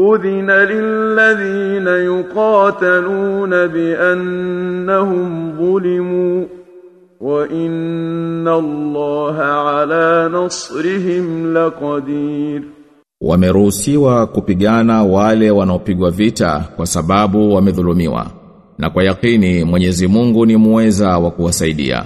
أذن للذين يقاتلون بأنهم ظلموا وإن الله على نصرهم لقدير Wameruhusiwa kupigana wale wanaopigwa vita kwa sababu wamedhulumiwa. Na kwa yakini Mwenyezi Mungu ni muweza wa kuwasaidia.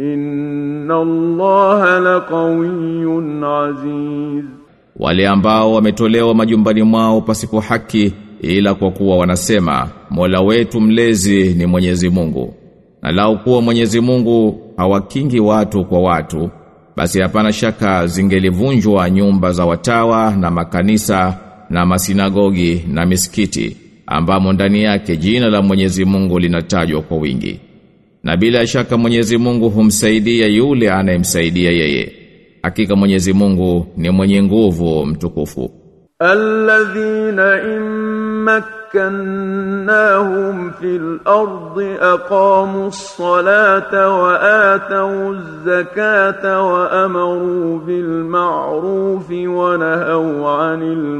Inna Allah laqawiyyun aziz Wale ambao wametolewa majumbani mwao pasipo haki ila kwa kuwa wanasema Mola wetu mlezi ni Mwenyezi Mungu. Na lau kuwa Mwenyezi Mungu hawakingi watu kwa watu, basi hapana shaka zingelivunjwa nyumba za watawa na makanisa na masinagogi na misikiti ambamo ndani yake jina la Mwenyezi Mungu linatajwa kwa wingi. Na bila shaka Mwenyezi Mungu humsaidia yule anayemsaidia yeye. Hakika Mwenyezi Mungu ni mwenye nguvu mtukufu. Alladhina immakkannahum fil ardi aqamu as-salata wa atu az-zakata wa amaru bil ma'ruf wa nahaw 'anil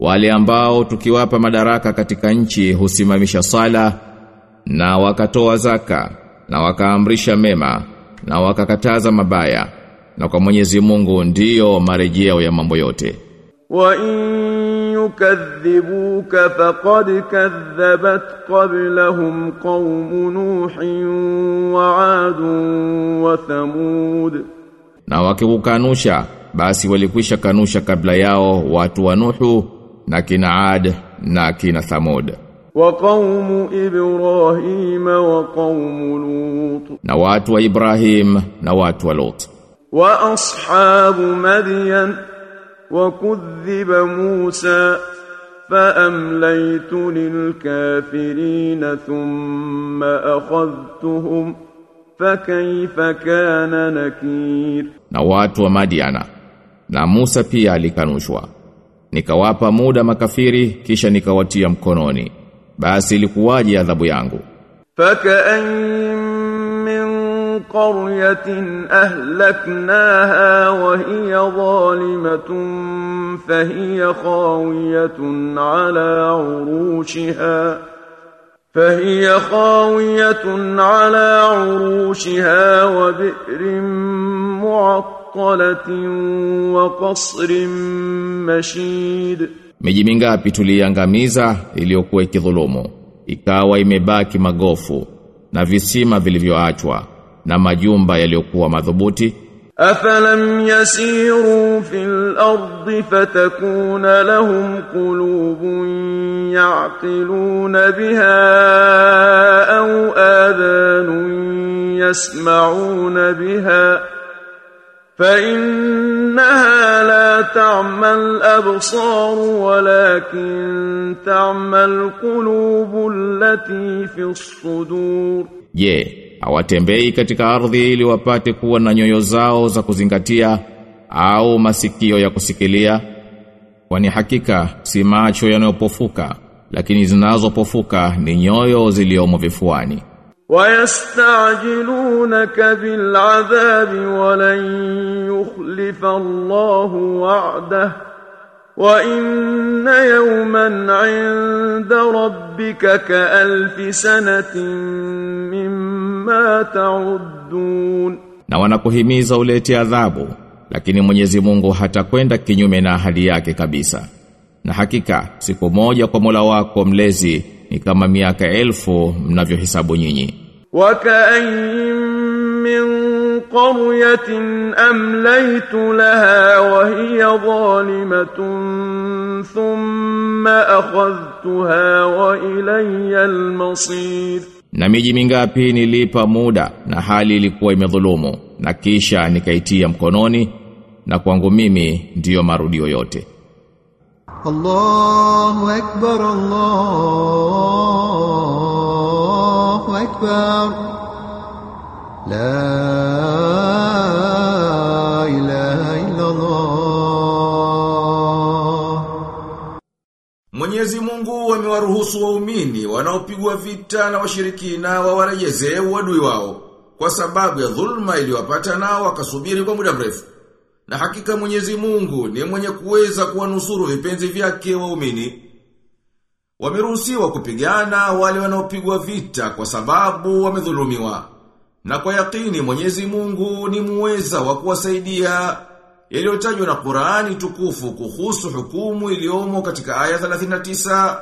Wale ambao tukiwapa madaraka katika nchi husimamisha sala na wakatoa zaka na wakaamrisha mema na wakakataza mabaya na kwa Mwenyezi Mungu ndiyo marejeo ya mambo yote. Wa in yukadhibuka faqad kadhabat qablahum qaum nuhin wa ad wa thamud. Na wakikukanusha basi walikwisha kanusha kabla yao watu wa Nuhu na kina Ad na kina Thamud wa qaumu Ibrahim wa qaumu Lut na watu wa Ibrahim na watu wa Lut wa ashabu Madyan wa kudhiba Musa فأمليت للكافرين ثم أخذتهم فكيف كان نكير na watu wa Madiana na Musa pia alikanushwa nikawapa muda makafiri kisha nikawatia mkononi basi ilikuwaje adhabu yangu فكأين من قرية أهلكناها وهي ظالمة فهي خاوية على عروشها فهي خاوية على عروشها وبئر معطلة وقصر مشيد Miji mingapi tuliangamiza iliyokuwa ikidhulumu ikawa imebaki magofu na visima vilivyoachwa na majumba yaliyokuwa madhubuti أفلم يسيروا في الأرض فتكون لهم قلوب يعقلون بها أو آذان يسمعون بها فإنها لا تعمى الأبصار ولكن تعمى القلوب التي في الصدور Je, hawatembei katika ardhi ili wapate kuwa na nyoyo zao za kuzingatia au masikio ya kusikilia? Kwani hakika si macho yanayopofuka, lakini zinazopofuka ni nyoyo ziliomo vifuani. ويستعجلونك بالعذاب ولن يخلف الله وعده وإن يوما عند ربك كألف سنة مما تعدون Na wanakuhimiza ulete adhabu, lakini Mwenyezi Mungu hatakwenda kinyume na ahadi yake kabisa. Na hakika siku moja kwa Mola wako mlezi ni kama miaka elfu mnavyohesabu nyinyi. وكأين من قرية أمليت لها وهي ظالمة ثم أخذتها وإلي المصير Na miji mingapi nilipa muda na hali ilikuwa imedhulumu na kisha nikaitia mkononi na kwangu mimi ndiyo marudio yote. الله أكبر الله أكبر la ilaha Mwenyezi Mungu amewaruhusu waumini wanaopigwa vita na washirikina wawarejeze uadui wao kwa sababu ya dhulma iliyowapata nao wakasubiri kwa muda mrefu. Na hakika Mwenyezi Mungu ni mwenye kuweza kuwanusuru vipenzi vyake waumini. Wameruhusiwa kupigana wale wanaopigwa vita kwa sababu wamedhulumiwa. Na kwa yakini Mwenyezi Mungu ni muweza wa kuwasaidia yaliyotajwa na Qur'ani tukufu kuhusu hukumu iliyomo katika aya 39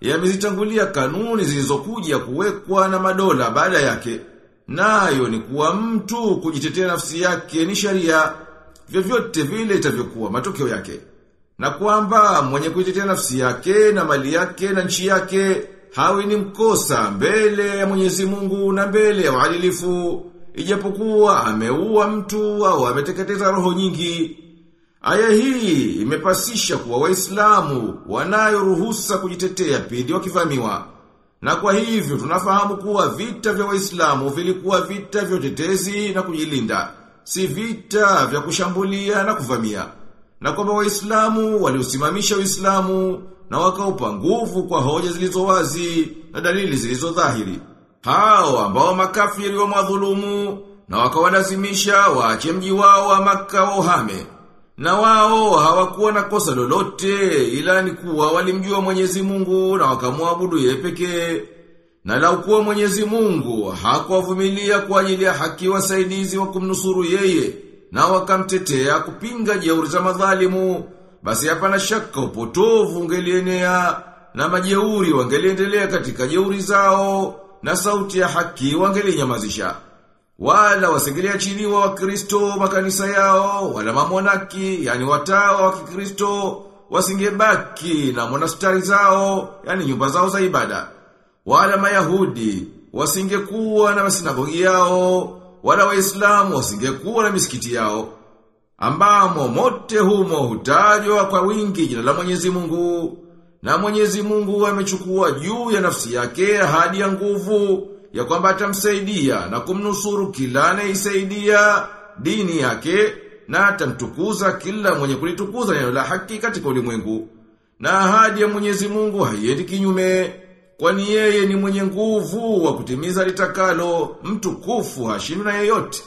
yamezitangulia kanuni zilizokuja kuwekwa na madola baada yake. Nayo ni kuwa mtu kujitetea nafsi yake ni sharia vyovyote vile itavyokuwa matokeo yake. Na kwamba mwenye kujitetea nafsi yake na mali yake na nchi yake hawi ni mkosa mbele ya Mwenyezi Mungu na mbele ya uadilifu ijapokuwa ameua mtu au ameteketeza roho nyingi. Aya hii imepasisha kuwa Waislamu wanayo ruhusa kujitetea pindi wakivamiwa. Na kwa hivyo tunafahamu kuwa vita vya Waislamu vilikuwa vita vya utetezi na kujilinda, si vita vya kushambulia na kuvamia. Na kwamba Waislamu waliusimamisha Uislamu na wakaupa nguvu kwa hoja zilizo wazi na dalili zilizo dhahiri. Hao ambao makafiri wa madhulumu na wakawalazimisha waache mji wao wa maka wa uhame. Na wao hawakuwa na kosa lolote ila ni kuwa walimjua Mwenyezi Mungu na wakamwabudu yeye pekee. Na lau kuwa Mwenyezi Mungu hakuwavumilia kwa ajili ya haki wasaidizi wa kumnusuru yeye na wakamtetea kupinga jeuri za madhalimu, basi hapana shaka upotovu ungelienea na majeuri wangeliendelea katika jeuri zao na sauti ya haki wangelinyamazisha. Wala wasingeliachiliwa wakristo makanisa yao, wala mamonaki, yani watawa wa kikristo, wasingebaki na monastari zao, yani nyumba zao za ibada. Wala mayahudi, wasingekuwa na masinagogi yao, wala waislamu wasingekuwa na misikiti yao. Ambamo mote humo hutajwa kwa wingi jina la Mwenyezi Mungu. Na Mwenyezi Mungu amechukua juu ya nafsi yake ahadi ya nguvu ya kwamba atamsaidia na kumnusuru kila anayesaidia dini yake na atamtukuza kila mwenye kulitukuza neno la haki katika ulimwengu. Na ahadi ya Mwenyezi Mungu haiendi kinyume kwani yeye ni mwenye nguvu wa kutimiza litakalo mtukufu hashindwi na yeyote.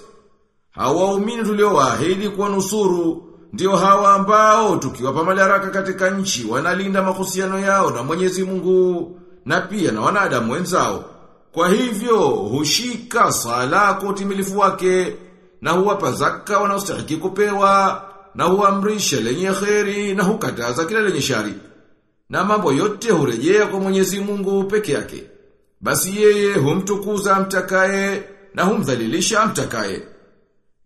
Hawa waumini tuliowaahidi kwa nusuru ndio hawa ambao tukiwapa madaraka katika nchi wanalinda mahusiano yao na Mwenyezi Mungu na pia na wanadamu wenzao. Kwa hivyo hushika sala kwa utimilifu wake na huwapa zaka wanaostahiki kupewa na huamrisha lenye kheri na hukataza kila lenye shari. Na mambo yote hurejea kwa Mwenyezi Mungu peke yake. Basi yeye humtukuza amtakaye na humdhalilisha amtakaye.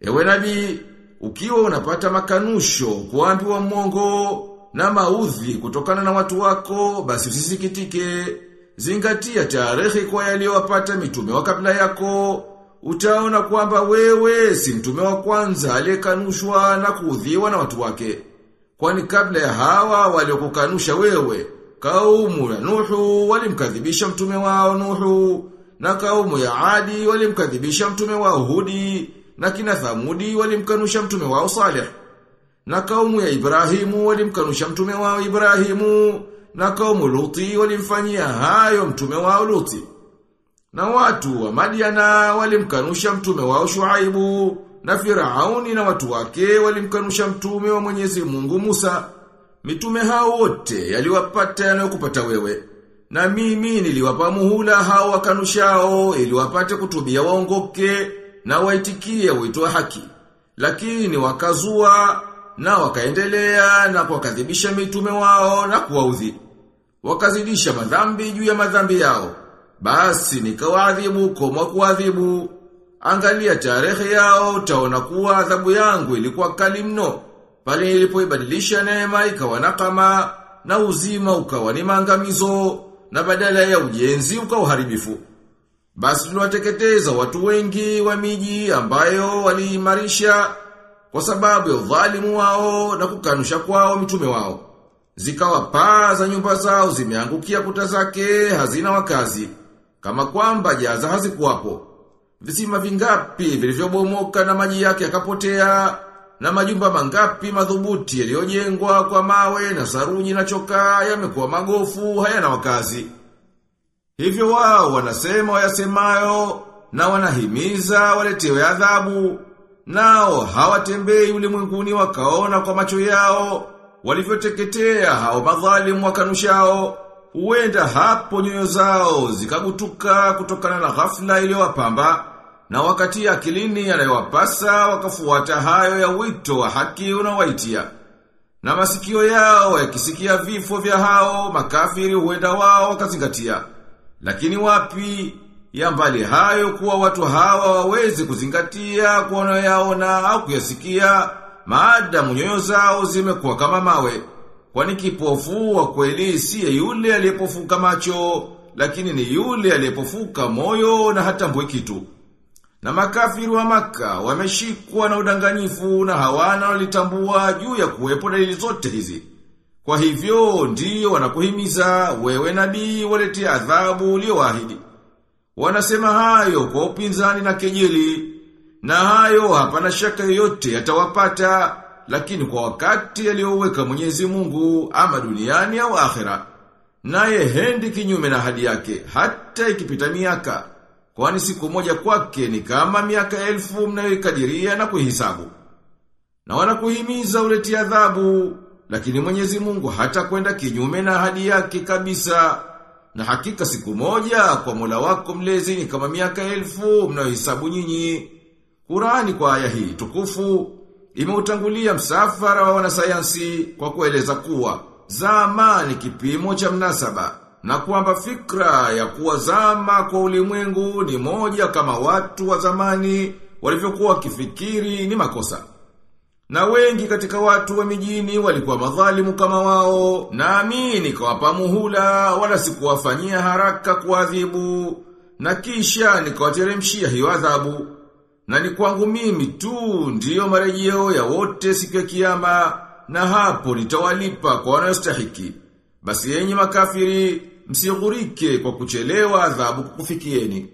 Ewe nabii, ukiwa unapata makanusho kuambiwa mwongo na maudhi kutokana na watu wako, basi usisikitike. Zingatia tarehe kwa yaliyowapata mitume wa kabla yako. Utaona kwamba wewe si mtume wa kwanza aliyekanushwa na kuudhiwa na watu wake. Kwani kabla ya hawa waliokukanusha wewe, kaumu ya Nuhu walimkadhibisha mtume wao Nuhu, na kaumu ya Adi walimkadhibisha mtume wao Hudi, na kina Thamudi walimkanusha mtume wao Saleh. Na kaumu ya Ibrahimu walimkanusha mtume wao Ibrahimu, na kaumu Luti walimfanyia hayo mtume wao Luti. Na watu wa Madiana walimkanusha mtume wao Shuaibu, na Firauni na watu wake walimkanusha mtume wa Mwenyezi Mungu Musa. Mitume hao wote yaliwapata yanayokupata wewe. Na mimi niliwapa muhula hao wakanushao ili wapate kutubia waongoke na waitikie wito wa haki. Lakini wakazua na wakaendelea na kuwakadhibisha mitume wao na kuwaudhi. Wakazidisha madhambi juu ya madhambi yao. Basi nikawaadhibu kwa kuadhibu angalia tarehe yao utaona kuwa adhabu yangu ilikuwa kali mno pale nilipoibadilisha neema ikawa nakama na uzima ukawa ni maangamizo na badala ya ujenzi ukawa uharibifu. Basi tuliwateketeza watu wengi wa miji ambayo waliimarisha kwa sababu ya udhalimu wao na kukanusha kwao mitume wao. Zikawa paa za nyumba zao zimeangukia kuta zake hazina wakazi kama kwamba jaza hazikuwapo. Visima vingapi vilivyobomoka na maji yake yakapotea na majumba mangapi madhubuti yaliyojengwa kwa mawe na saruji na chokaa yamekuwa magofu hayana wakazi. Hivyo wao wanasema wayasemayo na wanahimiza waletewe adhabu. Nao hawatembei ulimwenguni wakaona kwa macho yao walivyoteketea hao madhalimu wakanushao. Huenda hapo nyoyo zao zikagutuka kutokana na ghafla iliyowapamba na wakati akilini yanayowapasa wakafuata hayo ya wito wa haki unaowaitia. Na masikio yao yakisikia vifo vya hao makafiri huenda wao wakazingatia. Lakini wapi ya mbali hayo kuwa watu hawa wawezi kuzingatia kwa wanayoyaona au kuyasikia maadamu nyoyo zao zimekuwa kama mawe. Kwani kipofu wa kweli siye yule aliyepofuka macho, lakini ni yule aliyepofuka moyo na hata hatambui kitu. Na makafiri wa maka wameshikwa na udanganyifu na hawana walitambua juu ya kuwepo dalili zote hizi. Kwa hivyo ndiyo wanakuhimiza wewe nabii walete adhabu ulioahidi. Wanasema hayo kwa upinzani na kejeli na hayo hapana shaka yoyote yatawapata lakini kwa wakati yaliyoweka Mwenyezi Mungu ama duniani au akhera. Naye hendi kinyume na hadi yake hata ikipita miaka. Kwani siku moja kwake ni kama miaka elfu mnayoikadiria na kuhisabu. Na wanakuhimiza uleti adhabu, lakini Mwenyezi Mungu hata kwenda kinyume na ahadi yake kabisa. Na hakika siku moja kwa Mola wako mlezi ni kama miaka elfu mnayohesabu nyinyi. Qurani kwa aya hii tukufu imeutangulia msafara wa wanasayansi kwa kueleza kuwa zama ni kipimo cha mnasaba na kwamba fikra ya kuwa zama kwa ulimwengu ni moja kama watu wa zamani walivyokuwa kifikiri ni makosa. Na wengi katika watu wa mijini walikuwa madhalimu kama wao, naamini kawapa muhula wala sikuwafanyia haraka kuadhibu, na kisha nikawateremshia hiyo adhabu. Na ni kwangu mimi tu ndiyo marejeo ya wote siku ya kiyama, na hapo nitawalipa kwa wanayostahiki. Basi yenyi makafiri, msighurike kwa kuchelewa adhabu kukufikieni.